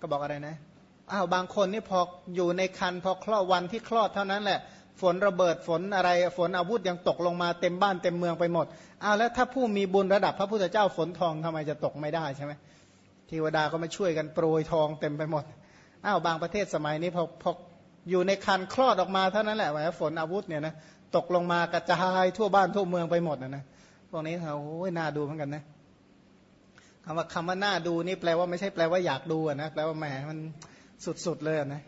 ก็บอกอะไรนะอ้าวบางคนนี่พออยู่ในคันพอคลอดวันที่คลอดเท่านั้นแหละ ฝนระเบิดฝนอะไรฝนอาวุธยังตกลงมาเต็มบ้านเต็มเมืองไปหมดอ้าวแล้วถ้าผู้มีบุญระดับพระพุทธเจ้าฝนทองทำไมจะตกไม่ได้ใช่ไหมเทวดาก็มาช่วยกันโปรยทองเต็มไปหมดอ้าวบางประเทศสมัยนี้พอพออยู่ในคันคลอดออกมาเท่านั้นแหละว่าฝนอาวุธเนี่ยนะตกลงมากระจายทั่วบ้านทั่วเมืองไปหมดนะนะพวกนี้เขาโอ้ยน่าดูเหมือนกันนะ คำว่าคำว่าน่าดูนี่แปลว่าไม่ใช่แปลว่าอยากดูนะแปลว่าแหมมันสุดๆเลยนะ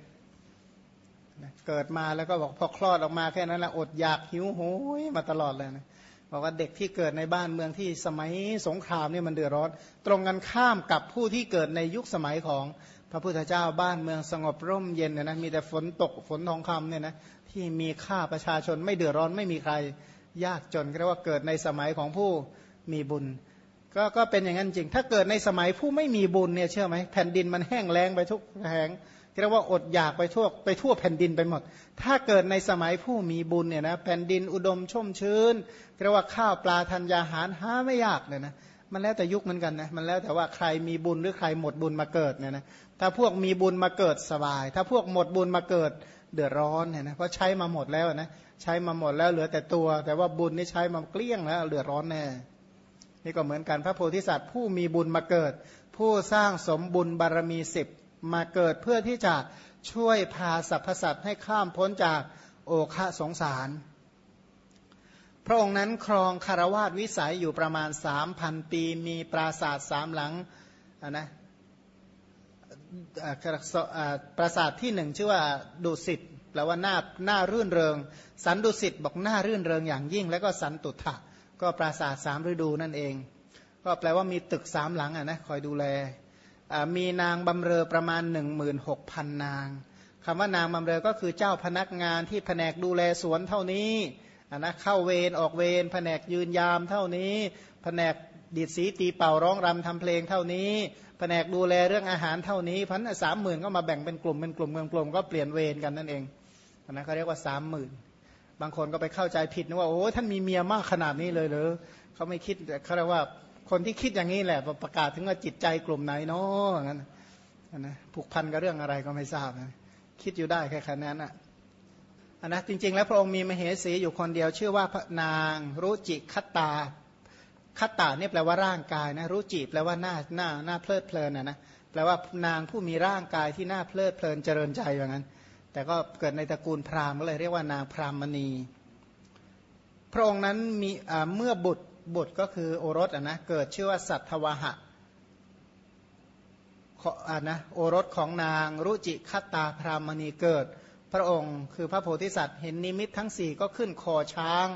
เกิดมาแล้วก็บอกพอคลอดออกมาแค่นั้นแหละอดอยากหิวโหยมาตลอดเลยนะบอกว่าเด็กที่เกิดในบ้านเมืองที่สมัยสงครามนี่มันเดือดร้อน ตรงกันข้ามกับผู้ที่เกิดในยุคสมัยของพระพุทธเจ้าบ้านเมืองสงบร่มเย็นนะนะมีแต่ฝนตกฝนทองคำเนี่ยนะที่มีค่าประชาชนไม่เดือดร้อนไม่มีใคร ยากจนเรียกว่าเกิดในสมัยของผู้มีบุญ ก็ก็เป็นอย่างนั้นจริง ถ้าเกิดในสมัยผู้ไม่มีบุญเนี่ยเชื่อไหมแผ่นดินมันแห้งแล้งไปทุกแห่งเรียกว่าอดอยากไปทั่วไปทั่วแผ่นดินไปหมด ถ้าเกิดในสมัยผู้มีบุญเนี่ยนะแผ่นดินอุดมชุ่มชื้นเรียกว่าข้าวปลาธัญญาหารหาไม่ยากเลยนะมันแล้วแต่ยุคเหมือนกันนะมันแล้วแต่ว่าใครมีบุญหรือใครหมดบุญมาเกิดเนี่ยนะถ้าพวกมีบุญมาเกิดสบาย ถ้าพวกหมดบุญมาเกิดเดือดร้อนเนี่ยนะเพราะใช้มาหมดแล้วนะใช้มาหมดแล้วเหลือแต่ตัว แต่ว่าบุญนี่ใช้มาเกลี้ยงแล้วเดือดร้อนแน่ นี่ก็เหมือนกันพระโพธิสัตว์ ผู้มีบุญมาเกิด ผู้สร้างสมบุญบารมีสิบมาเกิดเพื่อที่จะช่วยพาสรรพสัตว์ให้ข้ามพ้นจากโอคะสงสาร พระองค์นั้นครองคารวาสวิสัยอยู่ประมาณสามพันปีมีปราสาทสามหลังนะปราสาทที่หนึ่งชื่อว่าดุสิตแปลว่าหน้าหน้ารื่นเริง สันดุสิตบอกหน้ารื่นเริงอย่างยิ่ง แล้วก็สันตุถะ ก็ปราสาทสามฤดูนั่นเอง ก็แปลว่ามีตึกสามหลังอะนะคอยดูแลมีนางบำเรอประมาณหนึ่งหมื่นหกพันนางคำว่านางบำเรอก็คือเจ้าพนักงานที่แผนกดูแลสวนเท่านี้นะเข้าเวรออกเวรแผนกยืนยามเท่านี้ แผนกดีดสีตีเป่าร้องรำทำเพลงเท่านี้ แผนกดูแลเรื่องอาหารเท่านี้พันสามหมื่นก็มาแบ่งเป็นกลุ่มเป็นกลุ่มเป็นกลุ่มก็เปลี่ยนเวรกันนั่นเองนะเขาเรียกว่าสามหมื่น บางคนก็ไปเข้าใจผิดนะว่าโอ้ท่านมีเมียมากขนาดนี้เลยเหรอเขาไม่คิดเขาเรียกว่าคนที่คิดอย่างนี้แหละประกาศถึงว่าจิตใจกลุ่มไหนเนาะงั้นนะผูกพันกับเรื่องอะไรก็ไม่ทราบนะคิดอยู่ได้แค่แค่นั้นอะนนะจริง ๆ แล้วพระองค์มีมเหสีอยู่คนเดียว ชื่อว่าพระนางรุจิคัตตาคัตตาเนี่ยแปลว่าร่างกายนะรุจิแปลว่าหน้าหน้าหน้าเพลิดเพลินนะนะแปลว่านางผู้มีร่างกายที่น่าเพลิดเพลินเจริญใจอย่างนั้น แต่ก็เกิดในตระกูลพราหมณ์ก็เลยเรียกว่านางพรามณี พระองค์นั้นมีเมื่อบุตรบุตรก็คือโอรสอะนะเกิดชื่อว่าสัตวหะอ่านะโอรสของนางรุจิคตาพรามณีเกิด พระองค์คือพระโพธิสัตว์เห็นนิมิตทั้งสี่ก็ขึ้นคอช้าง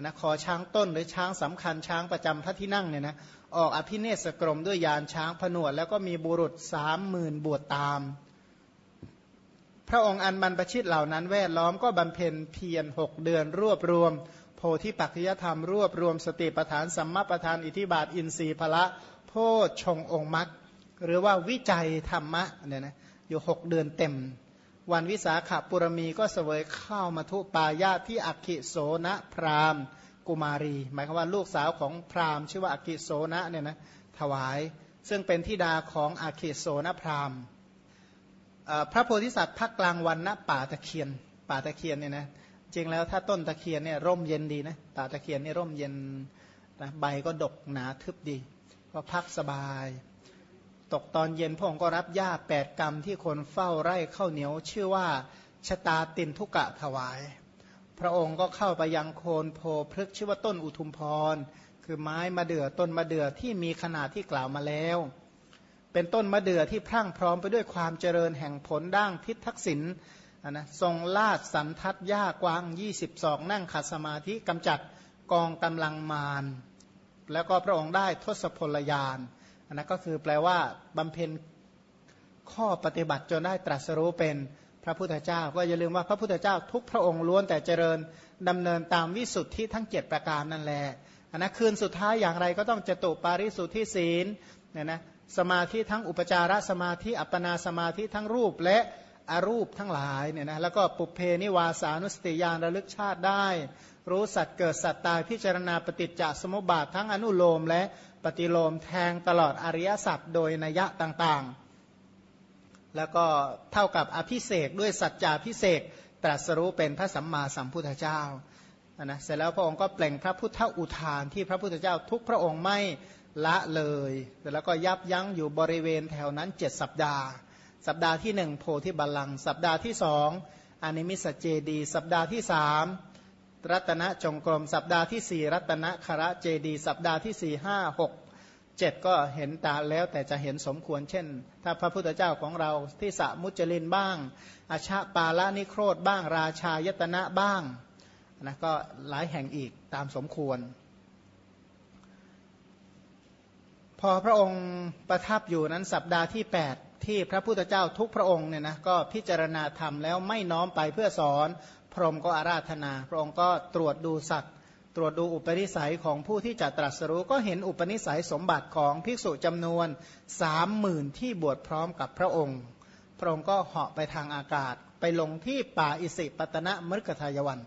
นะคอช้างต้นหรือช้างสำคัญช้างประจำพระที่นั่งเนี่ยนะออกอภิเนศกรมด้วยยานช้างผนวด แล้วก็มีบุรุษสามหมื่นบวชตาม พระองค์อันบรรพชิตเหล่านั้นแวดล้อมก็บำเพ็ญเพียรหกเดือนรวบรวม โพธิปัจจยธรรม รวบรวมสติปทานสัมมาประธานอิทิบาทอินทรีย์พละโพชงองค์มรรคหรือว่าวิจัยธรรมะเนี่ยนะอยู่หกเดือนเต็ม วันวิสาขบุรมีก็เสวยข้าวมาทุปายาที่อักขิโสนะพรามกุมารี หมายความว่าลูกสาวของพรามชื่อว่าอักขิโสนะเนี่ยนะถวาย ซึ่งเป็นทิดาของอักขิโสนะพราหมณ์ พระโพธิสัตว์พักกลางวันณป่าตะเคียน ป่าตะเคียนเนี่ยนะจริงแล้วถ้าต้นตะเคียนเนี่ยร่มเย็นดีนะป่าตะเคียนนี่ร่มเย็นนะใบก็ดกหนาทึบดี ก็พักสบาย ตกตอนเย็นพระองค์ก็รับหญ้าแปดกรรมที่คนเฝ้าไร่ข้าวเหนียว ชื่อว่าชะตาตินทุกะถวาย พระองค์ก็เข้าไปยังโคนโพพฤกชื่อว่าต้นอุทุมพร คือไม้มะเดื่อต้นมะเดื่อที่มีขนาดที่กล่าวมาแล้ว เป็นต้นมะเดื่อที่พรั่งพร้อมไปด้วยความเจริญแห่งผลด่างทิศทักษิณนะทรงลาดสันทัดหญ้ากวางยี่สิบสองนั่งขัดสมาธิกำจัดกองกำลังมารแล้วก็พระองค์ได้ทศพลยานอันนั้นก็คือแปลว่าบำเพ็ญข้อปฏิบัติจนได้ตรัสรู้เป็นพระพุทธเจ้า ก็อย่าลืมว่าพระพุทธเจ้าทุกพระองค์ล้วนแต่เจริญดำเนินตามวิสุทธิทั้งเจ็ดประการนั่นแหละนนะคืนสุดท้ายอย่างไรก็ต้องจตุปาริสุทธิศีลเนี่ยนะ สมาธิทั้งอุปจารสมาธิอัปปนาสมาธิทั้งรูปและอรูปทั้งหลายเนี่ยนะแล้วก็ปุเพนิวาสานุสติยานระลึกชาติได้ รู้สัตว์เกิดสัตว์ตายพิจารณาปฏิจจสมุปบาททั้งอนุโลมและปฏิโลมแทงตลอดอริยสัจโดยนัยะต่างๆ แล้วก็เท่ากับอภิเศกด้วยสัจจาพิเศษตรัสรู้เป็นพระสัมมาสัมพุทธเจ้านะเสร็จแล้วพระองค์ก็เปล่งพระพุทธอุทานที่พระพุทธเจ้าทุกพระองค์ไม่ ละเลยแล้วก็ยับยั้งอยู่บริเวณแถวนั้นเจ็ดสัปดาห์ สัปดาห์ที่หนึ่งโพธิบัลลังสัปดาห์ที่สองอนิมิสเจดี สัปดาห์ที่สามรัตนจงกรม สัปดาห์ที่สี่รัตนคระเจดี สัปดาห์ที่สี่ห้าหกเจ็ดก็เห็นตาแล้วแต่จะเห็นสมควร เช่น ถ้าพระพุทธเจ้าของเราที่สะมุจลินบ้าง อาชาปาละนิโครธบ้าง ราชายตนะบ้างนะก็หลายแห่งอีกตามสมควร พอพระองค์ประทับอยู่นั้นสัปดาห์ที่ 8 ที่พระพุทธเจ้าทุกพระองค์เนี่ยนะก็พิจารณาธรรมแล้วไม่น้อมไปเพื่อสอน พรหมก็อาราธนา พระองค์ก็ตรวจดูสัตว์ ตรวจดูอุปนิสัยของผู้ที่จะตรัสรู้ก็เห็นอุปนิสัยสมบัติของภิกษุจำนวนสามหมื่นที่บวชพร้อมกับพระองค์ พระองค์ก็เหาะไปทางอากาศ ไปลงที่ป่าอิสิปตนะมฤคทายวัน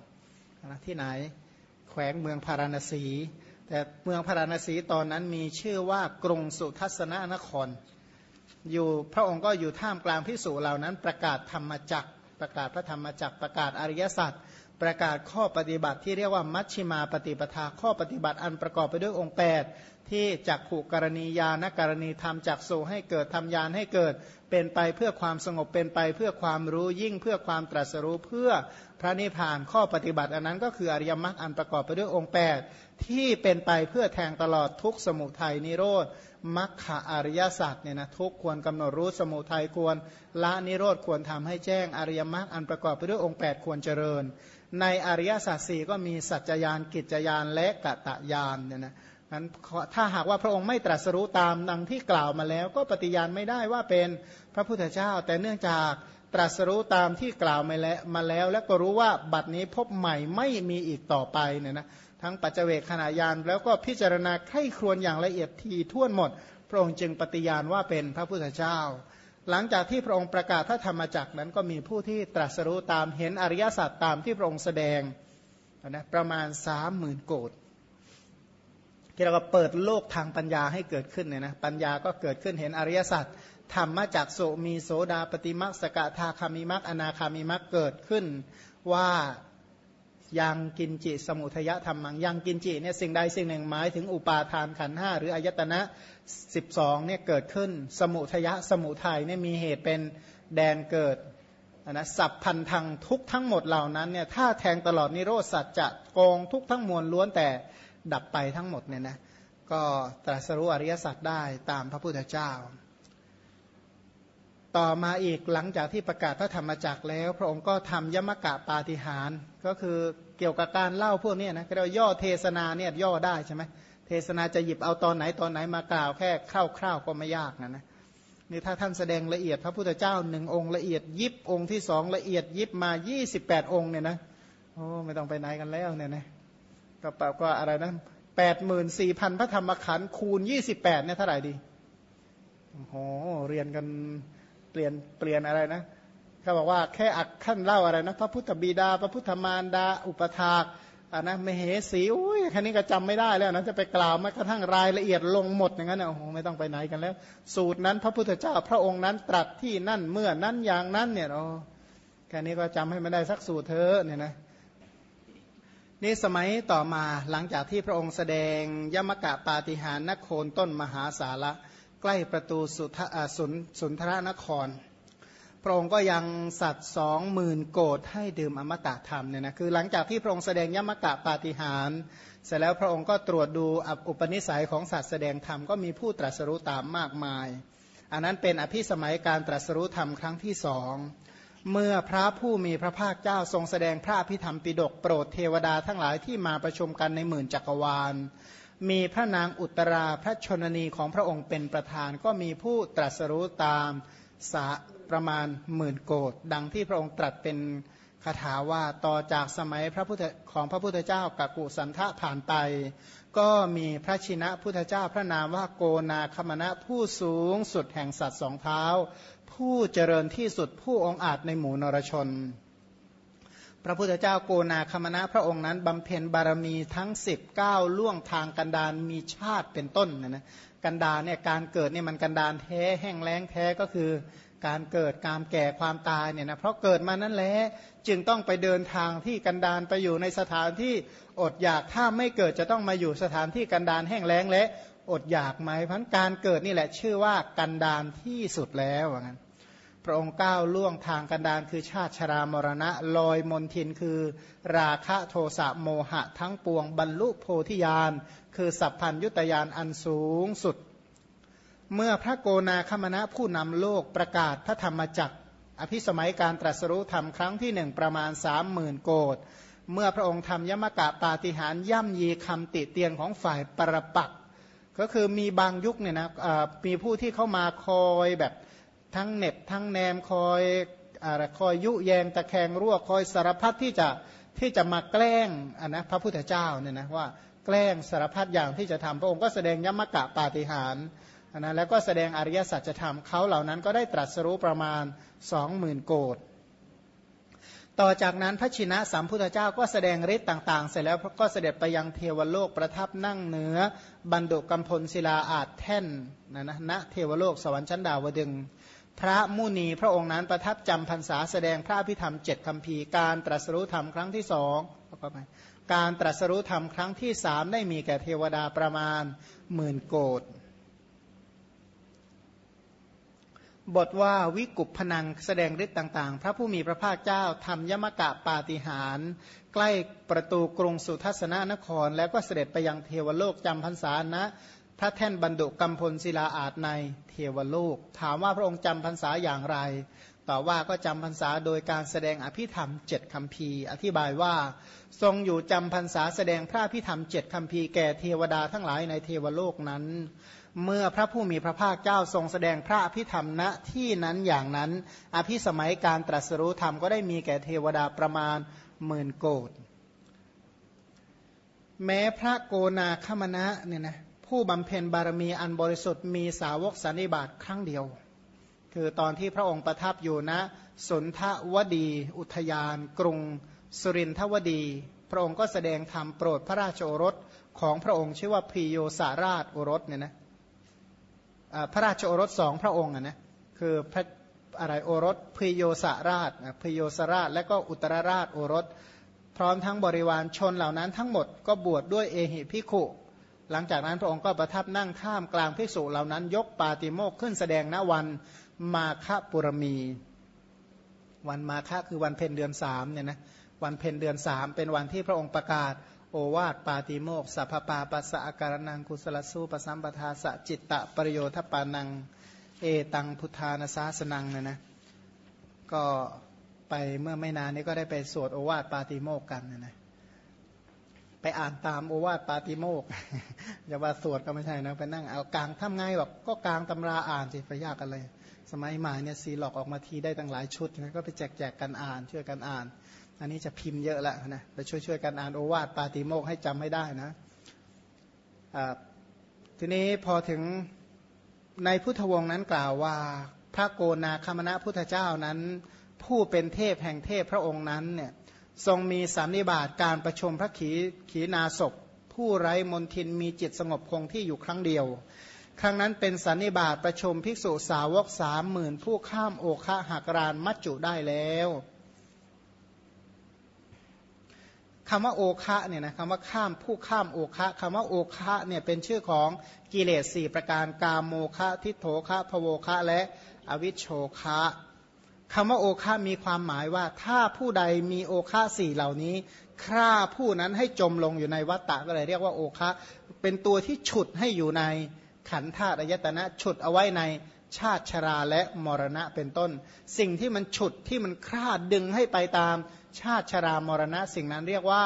ที่ไหน แขวงเมืองพาราณสี แต่เมืองพาราณสีตอนนั้นมีชื่อว่ากรุงสุทัศนนคร อยู่พระองค์ก็อยู่ท่ามกลางพิสูจเหล่านั้น ประกาศธรรมจักประกาศพระธรรมจักประกาศอริยสัจประกาศข้อปฏิบัติที่เรียกว่ามัชชิมาปฏิปทาข้อปฏิบัติอันประกอบไปด้วยองค์ 8 ที่จักขู่กรณียานกรณีธรรมจักสู่ให้เกิดทำยานให้เกิด เป็นไปเพื่อความสงบเป็นไป เพื่อความรู้ยิ่งเพื่อความตรัสรู้เพื่อพระนิพพานข้อปฏิบัติ อันนั้นก็คืออริยมรรคอันประกอบไปด้วยองค์ 8 ที่เป็นไปเพื่อแทงตลอดทุกสมุทัยนิโรธมรรคอริยสัจเนี่ยนะทุกควรกำหนดรู้สมุทัยควรละนิโรธควรทำให้แจ้งอริยมรรคอันประกอบไปด้วยองค์ 8 ควรเจริญ ในอริยสัจสี่ก็มีสัจจยานกิจยานและกะตะยานเนี่ยนะ นั้นถ้าหากว่าพระองค์ไม่ตรัสรู้ตามดังที่กล่าวมาแล้ว ก็ปฏิญาณไม่ได้ว่าเป็นพระพุทธเจ้า แต่เนื่องจากตรัสรู้ตามที่กล่าวมาแล้วมาแล้ว และก็รู้ว่าบัดนี้พบใหม่ไม่มีอีกต่อไปเนี่ยนะทั้งปัจเจกขณะยานแล้วก็พิจารณาไข้ครวนอย่างละเอียดทีท่วนหมด พระองค์จึงปฏิญาณว่าเป็นพระพุทธเจ้า หลังจากที่พระองค์ประกาศพระธรรมจักรนั้นก็มีผู้ที่ตรัสรู้ตามเห็นอริยสัจตามที่พระองค์แสดงนะประมาณสามหมื่นโกด ที่เราก็เปิดโลกทางปัญญาให้เกิดขึ้นเนี่ยนะปัญญาก็เกิดขึ้นเห็นอริยสัจธรรมาจากโสมีโสดาปฏิมักสกทาคามิมักอนาคามิมักเกิดขึ้นว่ายังกินจิสมุทยธรรมังยังกินจิเนี่ยสิ่งใดสิ่งหนึ่งหมายถึงอุปาทานขันห้าหรืออายตนะ 12เนี่ยเกิดขึ้น สมุทยะสมุทัยเนี่ยมีเหตุเป็นแดนเกิดนะสับพันธังทุกทั้งหมดเหล่านั้นเนี่ยถ้าแทงตลอดนิโรธสัจจะกองทุกทั้งมวลล้วนแต่ ดับไปทั้งหมดเนี่ยนะก็ตรัสรู้อริยสัจได้ตามพระพุทธเจ้า ต่อมาอีกหลังจากที่ประกาศพระธรรมจักรแล้ว พระองค์ก็ทำยมกะปาฏิหาร ก็คือเกี่ยวกับการเล่าพวกนี้นะเราย่อเทศนาเนี่ยย่อได้ใช่ไหมเทศนาจะหยิบเอาตอนไหนตอนไหนมากล่าวแค่คร่าวๆก็ไม่ยากนะนะนี่ถ้าท่านแสดงละเอียดพระพุทธเจ้าหนึ่งองค์ละเอียดยิบองค์ที่สองละเอียดยิบมา 28 องค์เนี่ยนะโอ้ไม่ต้องไปไหนกันแล้วเนี่ยนะ ก็แปลว่าอะไรนะแปดหมื่นสี่พันพระธรรมขันธ์คูณยี่สิบแปดเนี่ยเท่าไหร่ดีโอ้โหเรียนกันเปลี่ยนเปลี่ยนอะไรนะเขาบอกว่าแค่อักขั้นเล่าอะไรนะ พระพุทธบิดา พระพุทธมารดา อุปถากอ่านะมเหสีอุ้ยแค่นี้ก็จำไม่ได้แล้วนะจะไปกล่าวแม้กระทั่งรายละเอียดลงหมดอย่างนั้นโอ้โหไม่ต้องไปไหนกันแล้ว สูตรนั้นพระพุทธเจ้าพระองค์นั้นตรัสที่นั่นเมื่อนั้นอย่างนั้นเนี่ยโอ้แค่นี้ก็จำให้ไม่ได้สักสูตรเธอเนี่ยนะ นี่สมัยต่อมาหลังจากที่พระองค์แสดงยมกะปาฏิหารนโคนต้นมหาสาระใกล้ประตูสุทสนสุนทรนคร พระองค์ก็ยังสัตว์สองหมื่นโกดให้ดื่มอมตะธรรมเนี่ยนะคือหลังจากที่พระองค์แสดงยมกะปาฏิหารเสร็จแล้วพระองค์ก็ตรวจดูอุปนิสัยของสัตว์แสดงธรรมก็มีผู้ตรัสรู้ตามมากมาย อันนั้นเป็นอภิสมัยการตรัสรู้ธรรมครั้งที่สอง เมื่อพระผู้มีพระภาคเจ้าทรงแสดงพระพิธรรมปิดกโปรดเทวดาทั้งหลายที่มาประชุมกันในหมื่นจักรวาล มีพระนางอุตราพระชนนีของพระองค์เป็นประธานก็มีผู้ตรัสรู้ตามสะประมาณหมื่นโกดดังที่พระองค์ตรัสเป็น คาถาว่าต่อจากสมัยพระพุทธของพระพุทธเจ้ากักุสันทะผ่านไป ก็มีพระชินะพุทธเจ้าพระนามว่าโกนาคมณะผู้สูงสุดแห่งสัตว์สองเท้า ผู้เจริญที่สุดผู้องอาจในหมู่นรชน พระพุทธเจ้าโกนาคมณะพระองค์นั้นบำเพ็ญบารมีทั้ง 19 ล่วงทางกันดารมีชาติเป็นต้นนะนะกันดารเนี่ยการเกิดเนี่ยมันกันดารแท้แห้งแล้งแท้ก็คือ การเกิดการแก่ความตายเนี่ยนะเพราะเกิดมานั่นแหละจึงต้องไปเดินทางที่กันดารไปอยู่ในสถานที่อดอยากถ้าไม่เกิดจะต้องมาอยู่สถานที่กันดารแห้งแล้งและอดอยากไหมพันการเกิดนี่แหละชื่อว่ากันดารที่สุดแล้วว่างั้นพระองค์ก้าวล่วงทางกันดารคือชาติชรามรณะลอยมนทินคือ ราคะโทสะโมหะทั้งปวงบรรลุโพธิญาณคือสัพพัญยุตยานอันสูงสุด เมื่อพระโกนาคมณะผู้นำโลกประกาศพระธรรมจักร อภิสมัยการตรัสรู้ธรรมครั้งที่หนึ่งประมาณสามหมื่นโกดเมื่อพระองค์ทำยมกะปาฏิหารย่ำยีคำติเตียนของฝ่ายปรปัก ก็คือมีบางยุคเนี่ยนะมีผู้ที่เข้ามาคอยแบบทั้งเน็บทั้งแนมคอยอะไรคอยยุแยงตะแคงรั่วคอยสารพัดที่จะที่จะมาแกล้งนนะพระพุทธเจ้าเนี่ยนะว่าแกล้งสารพัดอย่างที่จะทำพระองค์ก็แสดงยมกะปาฏิหาร นะแล้วก็แสดงอริยสัจธรรมเขาเหล่านั้นก็ได้ตรัสรู้ประมาณสองหมื่นโกดต่อจากนั้นพระชินะสัมพุทธเจ้าก็แสดงฤทธิ์ต่าง ๆ เสร็จแล้วก็เสด็จไปยังเทวโลกประทับนั่งเหนือ บันดุกัมพลศิลาอาจแท่นนะนะณเทวโลกสวรรค์ชั้นดาวดึง พระมุนีพระองค์นั้นประทับจำพรรษาแสดงพระพิธรรมเจ็ดคำพีการตรัสรู้ธรรมครั้งที่สองการตรัสรู้ธรรมครั้งที่สามได้มีแก่เทวดาประมาณหมื่นโกด บทว่าวิกุปพนังแสดงฤทธิ์ต่างๆ พระผู้มีพระภาคเจ้าทำยมกะปาฏิหาร ใกล้ประตูกรุงสุทัศนนคร แล้วก็เสด็จไปยังเทวโลกจำพรรษาณพระแท่นบรรดุกัมพลศิลาอาจในเทวโลก ถามว่าพระองค์จำพรรษาอย่างไรต่อว่าก็จำพรรษาโดยการแสดงอภิธรรมเจ็ดคำพีอธิบายว่า ทรงอยู่จำพรรษาแสดงพระอภิธรรมเจ็ดคำพีแก่เทวดาทั้งหลายในเทวโลกนั้น เมื่อพระผู้มีพระภาคเจ้าทรงแสดงพระอภิธรรมณที่นั้นอย่างนั้น อภิสมัยการตรัสรู้ธรรมก็ได้มีแก่เทวดาประมาณหมื่นโกดแม้พระโกนาคมณะเนี่ยนะผู้บำเพ็ญบารมีอันบริสุทธิ์มีสาวกสันนิบาตครั้งเดียว คือตอนที่พระองค์ประทับอยู่ณนะสนทวดี อุทยาน กรุง สุรินทวดี พระองค์ก็แสดงธรรมโปรดพระราชโอรสของพระองค์ชื่อว่าพิโยสาราชโอรสเนี่ยนะ พระราชโอรสสองพระองค์นะคือพระอะไรโอรสพโยสราชพโยสราช และก็อุตรราชโอรส พร้อมทั้งบริวารชนเหล่านั้นทั้งหมดก็บวชดด้วยเอหิพิขุ หลังจากนั้นพระองค์ก็ประทับนั่งท่ามกลางภิกษุเหล่านั้น ยกปาติโมกขึ้นแสดงณวันมาฆปุรมี วันมาฆคือวันเพ็ญเดือนสามเนี่ยนะวันเพ็ญเดือนสามเป็นวันที่พระองค์ประกาศ โอวาทปาติโมกสัพปาปัสสะการนังกุสลสู้ปสัมปทาสะจิตตะประโยชน์ปานัง เอตังพุทธานาสาสนังนะนะก็ไปเมื่อไม่นานนี้ก็ได้ไปสวดโอวาทปาติโมกกันนะนะไปอ่านตามโอวาทปาติโมกอย่าว่าสวดก็ไม่ใช่นะไปนั่งเอากลางทำไงแบบก็กลางตำราอ่านสิไปยากอะไรสมัยใหม่เนี่ยซีหลอกออกมาทีได้ตั้งหลายชุดนะก็ไปแจกแจกกันอ่านช่วยกันอ่าน อันนี้จะพิมพ์เยอะแล้วนะไปช่วยๆกันอ่านโอวาทปาติโมกให้จำให้ได้นะทีนี้พอถึงในพุทธวงศ์นั้นกล่าวว่าพระโกนาคามณะพุทธเจ้านั้น ผู้เป็นเทพแห่งเทพพระองค์นั้นเนี่ยทรงมีสันนิบาตการประชุมพระขีขีนาศพผู้ไร้มนทินมีจิตสงบคงที่อยู่ครั้งเดียว ครั้งนั้นเป็นสันนิบาตประชุมภิกษุสาวกสามหมื่นผู้ข้ามโอคะหักรานมัจจุได้แล้ว คำว่าโอคะเนี่ยนะคำว่าข้ามผู้ข้ามโอคะคำว่าโอคะเนี่ยเป็นชื่อของกิเลสสี่ประการกามโมคะทิโถคะพโวคะและอวิชโชคะคำว่าโอคะมีความหมายว่า ถ้าผู้ใดมีโอคะสี่เหล่านี้ฆ่าผู้นั้นให้จมลงอยู่ในวัฏฏะก็เลยเรียกว่าโอคะ เป็นตัวที่ฉุดให้อยู่ในขันธาตุอายตนะฉุดเอาไว้ในชาติชราและมรณะเป็นต้น สิ่งที่มันฉุดที่มันคลาดึงให้ไปตาม ชาติชรามรณะ สิ่งนั้นเรียกว่า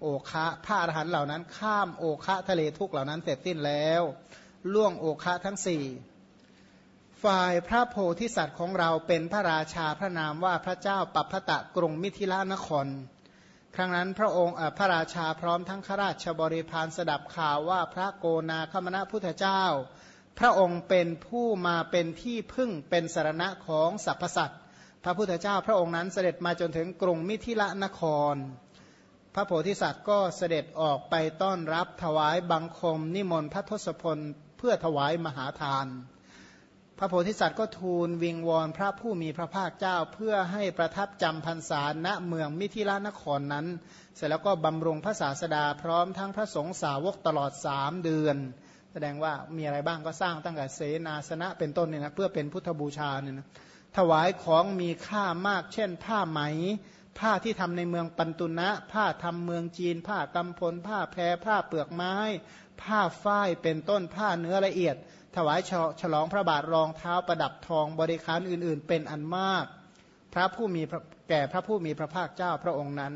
โอคะพระอรหันต์เหล่านั้น ข้ามโอคะทะเลทุกเหล่านั้นเสร็จสิ้นแล้ว ล่วงโอคะทั้งสี่ฝ่ายพระโพธิสัตว์ของเราเป็นพระราชาพระนามว่าพระเจ้าปัพพตะกรุงมิถิลานคร ครั้งนั้นพระองค์พระราชาพร้อมทั้งข้าราชบริพารสดับข่าวว่าพระโกนาคมณะพุทธเจ้า พระองค์เป็นผู้มาเป็นที่พึ่งเป็นสารณะของสรรพสัตว พระพุทธเจ้าพระองค์นั้นเสด็จมาจนถึงกรุงมิถิละนคร พระโพธิสัตว์ก็เสด็จออกไปต้อนรับถวายบังคม นิมนต์พระทศพลเพื่อถวายมหาทาน พระโพธิสัตว์ก็ทูลวิงวอนพระผู้มีพระภาคเจ้าเพื่อให้ประทับจำพรรษาณเมืองมิถิละนครนั้น เสร็จแล้วก็บำรุงพระศาสดาพร้อมทั้งพระสงฆ์สาวกตลอดสามเดือน แสดงว่ามีอะไรบ้างก็สร้างตั้งแต่เสนาสนะเป็นต้นเนี่ยนะเพื่อเป็นพุทธบูชาเนี่ยนะ ถวายของมีค่ามาก เช่น ผ้าไหม ผ้าที่ทำในเมืองปันตุนะ ผ้าทำเมืองจีน ผ้ากำพล ผ้าแพรผ้าเปลือกไม้ ผ้าฝ้ายเป็นต้นผ้าเนื้อละเอียด ถวายฉลองพระบาทรองเท้าประดับทองบริการอื่น ๆ เป็นอันมาก พระผู้มีแก่พระผู้มีพระภาคเจ้าพระองค์นั้น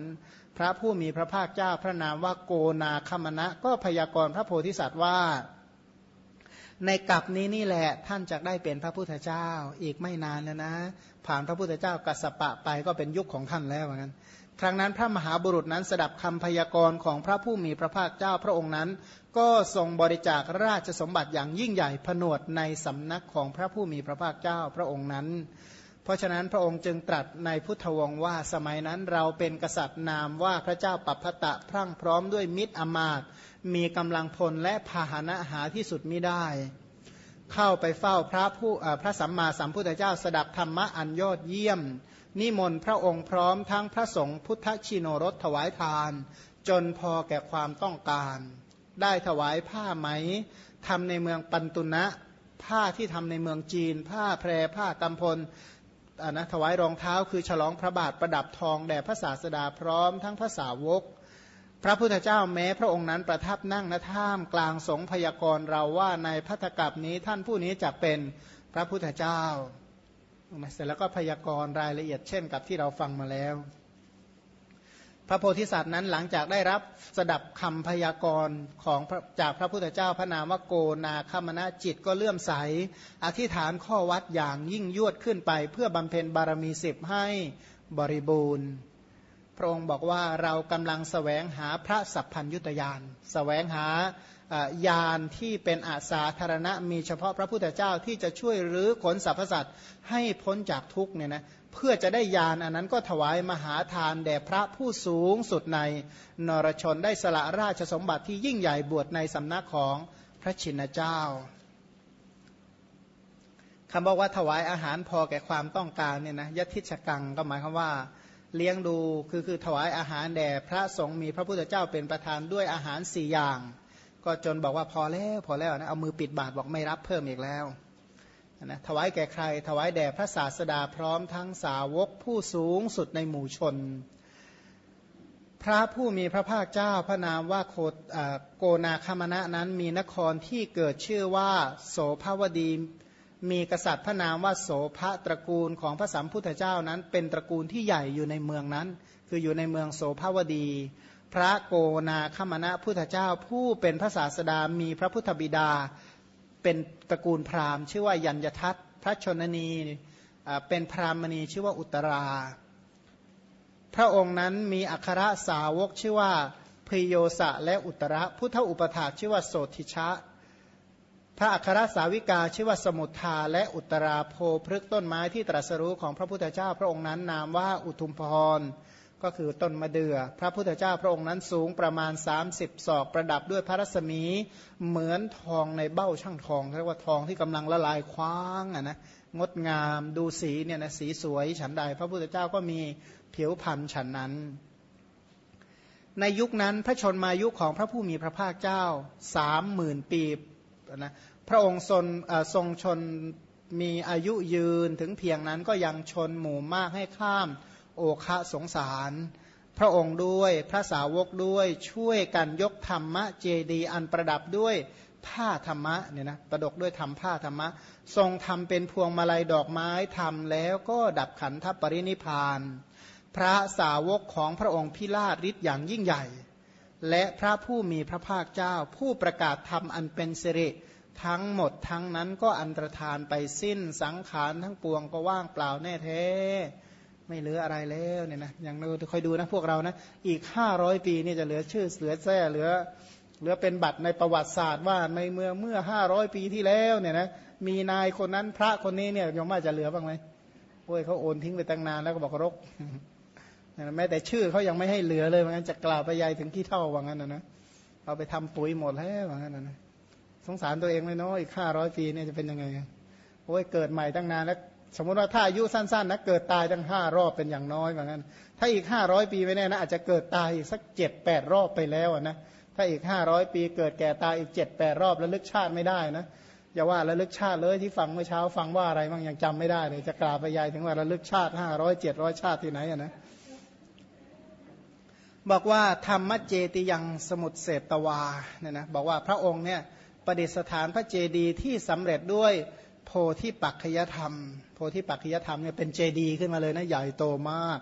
พระผู้มีพระภาคเจ้าพระนามว่าโกนาคมณะก็พยากรณ์พระโพธิสัตว์ว่า ในกับนี้นี่แหละท่านจะได้เป็นพระพุทธเจ้าอีกไม่นานแล้วนะ ผ่านพระพุทธเจ้ากัสปะไปก็เป็นยุคของท่านแล้วเหมือนกันครั้งนั้นพระมหาบุรุษนั้นสดับคำพยากรณ์ของพระผู้มีพระภาคเจ้าพระองค์นั้น ก็ทรงบริจาคราชสมบัติอย่างยิ่งใหญ่ผนวดในสำนักของพระผู้มีพระภาคเจ้าพระองค์นั้น เพราะฉะนั้นพระองค์จึงตรัสในพุทธวงศ์ว่าสมัยนั้นเราเป็นกษัตริย์นามว่าพระเจ้าปัพพตะพรั่งพร้อมด้วยมิตรอมาต มีกำลังพลและพาหนะหาที่สุดมิได้ เข้าไปเฝ้าพระผู้พระสัมมาสัมพุทธเจ้าสดับธรรมะอันยอดเยี่ยม นิมนต์พระองค์พร้อมทั้งพระสงฆ์พุทธชิโนรสถวายทาน จนพอแก่ความต้องการ ได้ถวายผ้าไหมทำในเมืองปันตุนะผ้าที่ทำในเมืองจีน ผ้าแพรผ้ากำพลนะถวายรองเท้าคือฉลองพระบาทประดับทองแด่พระศาสดาพร้อมทั้งพระสาวก พระพุทธเจ้าแม้พระองค์นั้นประทับนั่งณท่ามกลางสงพยากรเราว่าในพัทธกับนี้ท่านผู้นี้จะเป็นพระพุทธเจ้าเสร็จแล้วก็พยากรรายละเอียดเช่นกับที่เราฟังมาแล้ว พระโพธิสัตว์นั้นหลังจากได้รับสดับคำพยากรของจากพระพุทธเจ้าพระนามว่าโกนาคมณะจิตก็เลื่อมใส อธิษฐานข้อวัดอย่างยิ่งยวดขึ้นไป เพื่อบำเพ็ญบารมีสิบให้บริบูรณ์ พระองค์บอกว่าเรากำลังสแสวงหาพระสัพพัญยุตยานสแสวงหายานที่เป็นอาสาธารณะมีเฉพาะพระพุทธเจ้าที่จะช่วยรื้อขนสรรพสัตว์ให้พ้นจากทุกเนี่ยนะเพื่อจะได้ยานอันนั้นก็ถวายมหาทานแด่พระผู้สูงสุดในนรชนได้สละราชสมบัติที่ยิ่งใหญ่บวชในสำนักของพระชินเจ้าคำบอกว่าถวายอาหารพอแก่ความต้องการเนี่ยนะยติชกังก็หมายความว่า เลี้ยงดูคือคือถวายอาหารแด่พระสงฆ์มีพระพุทธเจ้าเป็นประธานด้วยอาหารสี่อย่าง ก็จนบอกว่าพอแล้วพอแล้วนะเอามือปิดบาทบอกไม่รับเพิ่มอีกแล้วนะถวายแก่ใคร ถวายแด่พระศาสดาพร้อมทั้งสาวกผู้สูงสุดในหมู่ชน พระผู้มีพระภาคเจ้าพระนามว่าโคโกนาคามณะนั้นมีนครที่เกิดชื่อว่า โสภาวดี มีกษัตริย์พระนามว่าโสภะตระกูลของพระสัมพุทธเจ้านั้น เป็นตระกูลที่ใหญ่อยู่ในเมืองนั้น คืออยู่ในเมืองโสภาวดี พระโกนาคมณะพุทธเจ้าผู้เป็นพระศาสดามีพระพุทธบิดา เป็นตระกูลพราหมณ์ ชื่อว่ายัญยทัตพระชนนีเป็นพราหมณีชื่อว่าอุตรา พระองค์นั้นมีอัครสาวกชื่อว่าพโยสะและอุตระพุทธอุปถาชื่อว่าโสติชะ พระอัครสาวิกาชื่อว่าสมุทาและอุตราโพพฤกต้นไม้ที่ตรัสรู้ของพระพุทธเจ้าพระองค์นั้นนามว่าอุทุมพรก็คือต้นมะเดื่อพระพุทธเจ้าพระองค์นั้นสูงประมาณ 30 ศอกประดับด้วยพระรัศมีเหมือนทองในเบ้าช่างทองเรียกว่าทองที่กำลังละลายคว้างอะนะงดงามดูสีเนี่ยนะสีสวยฉันใด พระพุทธเจ้าก็มีผิวพรรณฉันนั้น ในยุคนั้นพระชนมายุของพระผู้มีพระภาคเจ้าสามหมื่นปี นะพระองค์ทรงทรงชนมีอายุยืนถึงเพียงนั้นก็ยังชนหมู่มากให้ข้ามโอคะสงสาร พระองค์ด้วยพระสาวกด้วยช่วยกันยกธรรมะเจดีอันประดับด้วยผ้าธรรมะเนี่ยนะประดกด้วยทำผ้าธรรมะ ทรงทำเป็นพวงมาลัยดอกไม้ทำแล้วก็ดับขันธปรินิพาน พระสาวกของพระองค์พิราชฤทธิ์อย่างยิ่งใหญ่ และพระผู้มีพระภาคเจ้า ผู้ประกาศธรรมอันเป็นสิริทั้งหมดทั้งนั้นก็อันตรธานไปสิ้นสังขารทั้งปวงก็ว่างเปล่าแน่แท้ ไม่เหลืออะไรแล้วเนี่ยนะอย่างเราคอยดูนะพวกเรานะ อีกห้าร้อยปีนี่จะเหลือชื่อเหลือแท้เหลือเหลือเป็นบัตรในประวัติศาสตร์ว่าในเมื่อเมื่อห้าร้อยปีที่แล้วเนี่ยนะมีนายคนนั้นพระคนนี้เนี่ยยมว่าจะเหลือบ้างไหมโอ้ยเขาโอนทิ้งไปตั้งนานแล้วก็บอกรก แม้แต่ชื่อเขายังไม่ให้เหลือเลยว่างั้นจะกล่าวไปยายถึงขี้เท่าว่างั้นนะนะเอาไปทำปุ๋ยหมดแล้วว่างั้นนะสงสารตัวเองเลยเนาะอีกห้าร้อยปีเนี่ยจะเป็นยังไงโอ้ยเกิดใหม่ตั้งนานแล้วสมมติว่าถ้าอายุสั้นๆนะเกิดตายตั้งห้ารอบเป็นอย่างน้อยว่างั้น ถ้าอีกห้าร้อยปีไม่แน่นะอาจจะเกิดตายอีกสักเจ็ดแปดรอบไปแล้วนะถ้าอีกห้าร้อยปีเกิดแก่ตายอีกเจ็ดแปดรอบแล้วลึกชาติไม่ได้นะอย่าว่าระลึกชาติเลยที่ฟังเมื่อเช้าฟังว่าอะไรบ้างยังจำไม่ได้เลยจะกล่าวไปยายถึงว่าระลึกชาติห้าร้อยเจ็ดร้อยชาติที่ไหนอะนะ บอกว่าธรรมเจติยังสมุทเศตวาเนี่ยนะบอกว่าพระองค์เนี่ยประดิษฐานพระเจดีย์ที่สำเร็จด้วยโพธิปักขยธรรม โพธิปักขยธรรมเนี่ยเป็นเจดีย์ขึ้นมาเลยนะใหญ่โตมาก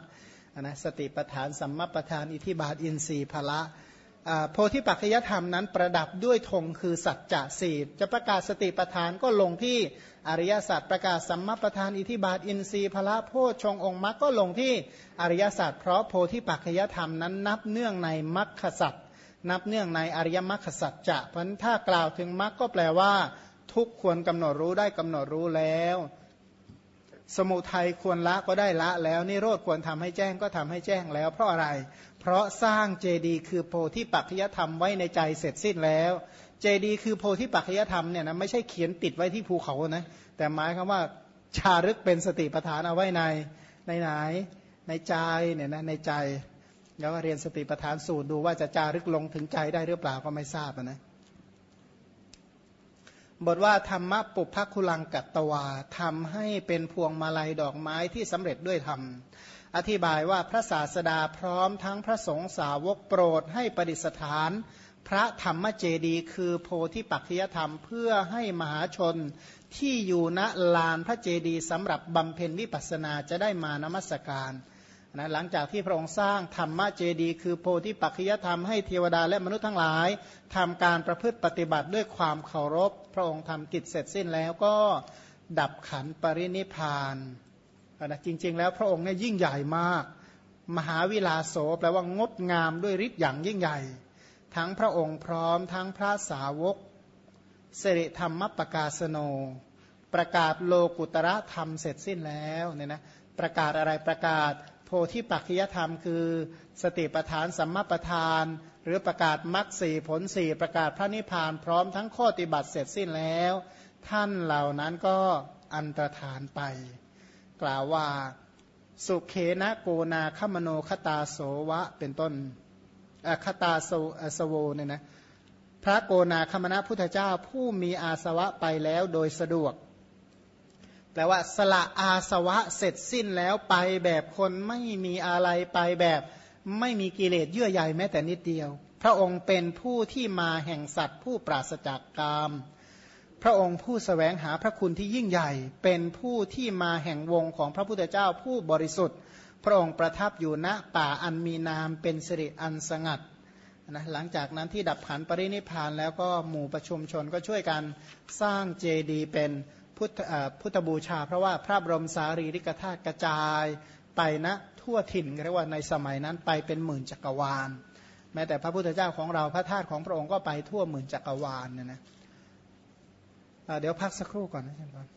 นะสติปทานสัมมาปทานอิทิบาทอินทรีย์พละ โพธิปัจจยธรรมนั้นประดับด้วยธงคือสัจจะสีจะประกาศสติปทานก็ลงที่อริยสัจประกาศสัมมาประธานอิทิบาทอินทรีย์พละโพชงองค์มรรคก็ลงที่อริยสัจเพราะโพธิปัจจยธรรมนั้นนับเนื่องในมรรคสัจนับเนื่องในอริยมรรคสัจจะเพราะถ้ากล่าวถึงมรรคก็แปลว่า ทุกควรกำหนดรู้ได้กำหนดรู้แล้ว สมุทัยควรละก็ได้ละแล้วนิโรธควรทำให้แจ้งก็ทำให้แจ้งแล้ว เพราะอะไร เพราะสร้างเจดีคือโพธิปัจจยธรรมไว้ในใจเสร็จสิ้นแล้ว เจดีคือโพธิปัจจยธรรมเนี่ยนะไม่ใช่เขียนติดไว้ที่ภูเขานะแต่หมายคำว่าชารึกเป็นสติปัฏฐานเอาไว้ในในไหนในใจเนี่ยนะในใจแล้วเรียนสติปัฏฐานสูตรดูว่าจะจารึกลงถึงใจได้หรือเปล่าก็ไม่ทราบนะบทว่าธรรมะปุพพคุลังกัตตวาทำให้เป็นพวงมาลัยดอกไม้ที่สำเร็จด้วยธรรม อธิบายว่าพระศาสดาพร้อมทั้งพระสงฆ์สาวกโปรดให้ประดิษฐาน พระธรรมเจดีคือโพธิปัจจยธรรมเพื่อให้มหาชนที่อยู่ณลานพระเจดีสำหรับบำเพ็ญวิปัสนาจะได้มานมัสการนะหลังจากที่พระองค์สร้างธรรมเจดี คือโพธิปัจจยธรรมให้เทวดาและมนุษย์ทั้งหลายทำการประพฤติปฏิบัติด้วยความเคารพ พระองค์ทำกิจเสร็จสิ้นแล้วก็ดับขันปรินิพาน นะจริง ๆ แล้วพระองค์เนี่ยยิ่งใหญ่มาก มหาวิลาโสแปลว่างดงามด้วยฤทธิ์อย่างยิ่งใหญ่ ทั้งพระองค์พร้อมทั้งพระสาวกเสริธรรมปกาสโน ประกาศโลกุตระธรรมเสร็จสิ้นแล้วเนี่ยนะประกาศอะไรประกาศ โพธิปัจจยธรรม คือ สติปทานสัมมาปทาน หรือประกาศมรรคสี่ผลสี่ประกาศพระนิพพานพร้อมทั้งข้อติบัติเสร็จสิ้นแล้ว ท่านเหล่านั้นก็อันตรธานไป กล่าวว่า สุเขนะโกนาคมโนคตาโสวะเป็นต้นคตาโสสโวเนี่ยนะพระโกนาคมณะพุทธเจ้าผู้มีอาสวะไปแล้วโดยสะดวก แปลว่าสละอาสวะเสร็จสิ้นแล้วไปแบบคนไม่มีอะไรไปแบบไม่มีกิเลสเยื่อใยแม้แต่นิดเดียว พระองค์เป็นผู้ที่มาแห่งสัตว์ผู้ปราศจากกาม พระองค์ผู้สแสวงหาพระคุณที่ยิ่งใหญ่ เป็นผู้ที่มาแห่งวงของพระพุทธเจ้าผู้บริสุทธิ์ พระองค์ประทับอยู่ณป่าอันมีนามเป็นสิริอันสงัดนะหลังจากนั้นที่ดับขันปรินิพานแล้วก็หมู่ประชุมชนก็ช่วยกันสร้างเจดีย์เป็นพุทธพุทธบูชา เพราะว่าพระบรมสารีริกธาตุกระจายไปนะทั่วถิ่นเรียกว่าในสมัยนั้นไปเป็นหมื่นจักรวาล แม้แต่พระพุทธเจ้าของเราพระธาตุของพระองค์ก็ไปทั่วหมื่นจักรวาลเนี่ยนะ เดี๋ยวพักสักครู่ก่อนนะอาจารย์